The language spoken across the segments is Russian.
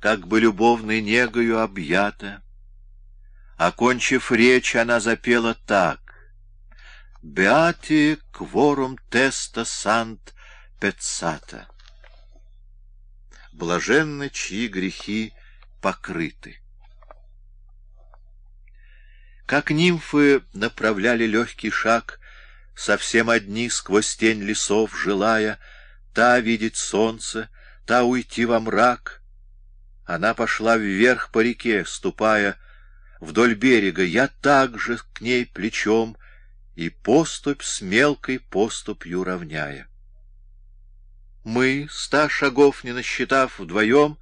как бы любовной негою объята. Окончив речь, она запела так. «Beati quorum testa sant petsata». Блаженны, чьи грехи покрыты. Как нимфы направляли легкий шаг, Совсем одни сквозь тень лесов желая, Та видеть солнце, та уйти во мрак. Она пошла вверх по реке, ступая Вдоль берега, я также к ней плечом И поступь с мелкой поступью равняя. Мы, ста шагов не насчитав вдвоем,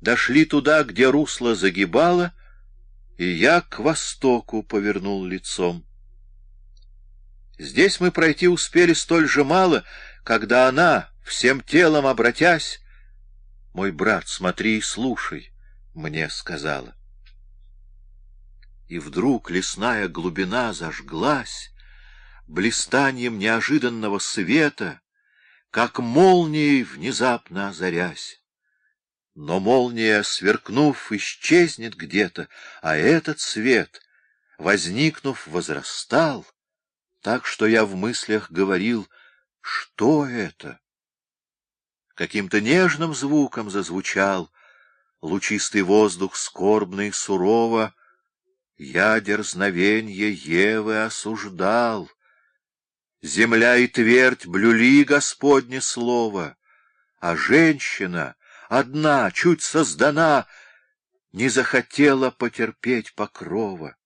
Дошли туда, где русло загибало, И я к востоку повернул лицом. Здесь мы пройти успели столь же мало, Когда она, всем телом обратясь, «Мой брат, смотри и слушай», — мне сказала. И вдруг лесная глубина зажглась, Блистанием неожиданного света, Как молнией внезапно озарясь. Но молния, сверкнув, исчезнет где-то, а этот свет, возникнув, возрастал, так что я в мыслях говорил, что это? Каким-то нежным звуком зазвучал лучистый воздух скорбный сурово, я дерзновенье Евы осуждал. Земля и твердь блюли Господне слово, а женщина — одна, чуть создана, не захотела потерпеть покрова.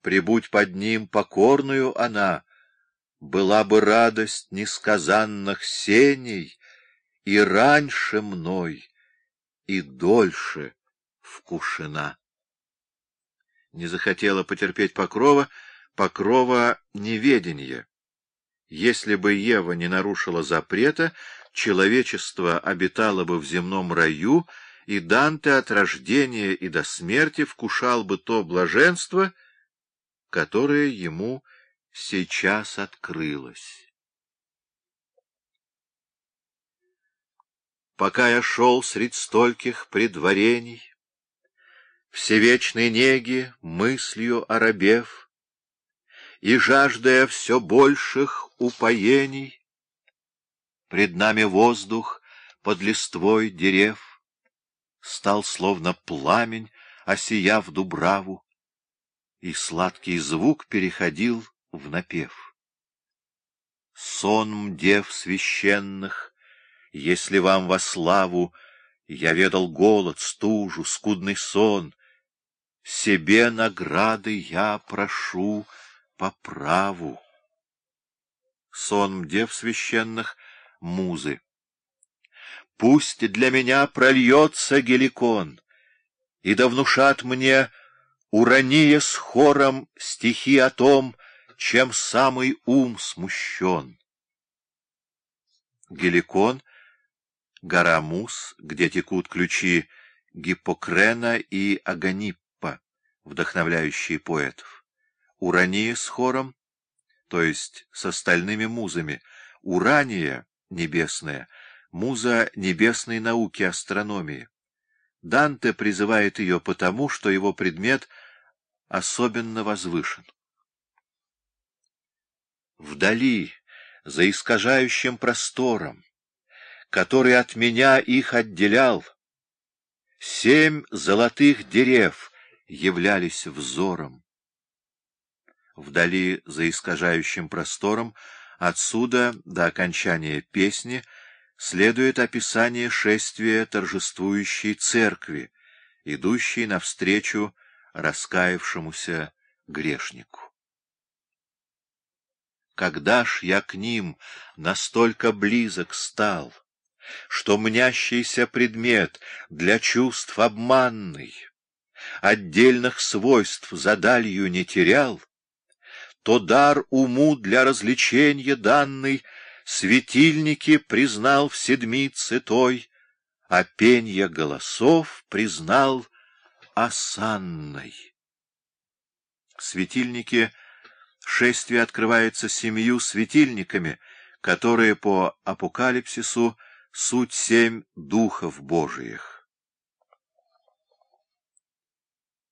Прибудь под ним покорную она, была бы радость несказанных сеней и раньше мной, и дольше вкушена. Не захотела потерпеть покрова, покрова неведенье. Если бы Ева не нарушила запрета, человечество обитало бы в земном раю, и Данте от рождения и до смерти вкушал бы то блаженство, которое ему сейчас открылось. Пока я шел средь стольких предварений, Всевечной неги мыслью оробев, И жаждая все больших упоений, Пред нами воздух под листвой дерев Стал словно пламень, осияв дубраву, И сладкий звук переходил в напев. Сон дев священных, если вам во славу Я ведал голод, стужу, скудный сон, Себе награды я прошу по праву. Сон дев священных — музы. Пусть для меня прольется геликон, И да внушат мне, урония с хором, Стихи о том, чем самый ум смущен. Геликон — гора Мус, где текут ключи Гиппокрена и Аганиппа, вдохновляющие поэтов. Урания с хором, то есть с остальными музами, Урания — небесная, муза небесной науки астрономии. Данте призывает ее потому, что его предмет особенно возвышен. Вдали, за искажающим простором, который от меня их отделял, семь золотых дерев являлись взором. Вдали, за искажающим простором, Отсюда до окончания песни следует описание шествия торжествующей церкви, идущей навстречу раскаявшемуся грешнику. Когда ж я к ним настолько близок стал, что мнящийся предмет для чувств обманный, отдельных свойств за далью не терял, то дар уму для развлечения данный Светильники признал в седмице той, А пенья голосов признал осанной. Светильники — шествие открывается семью светильниками, которые по апокалипсису суть семь духов Божиих.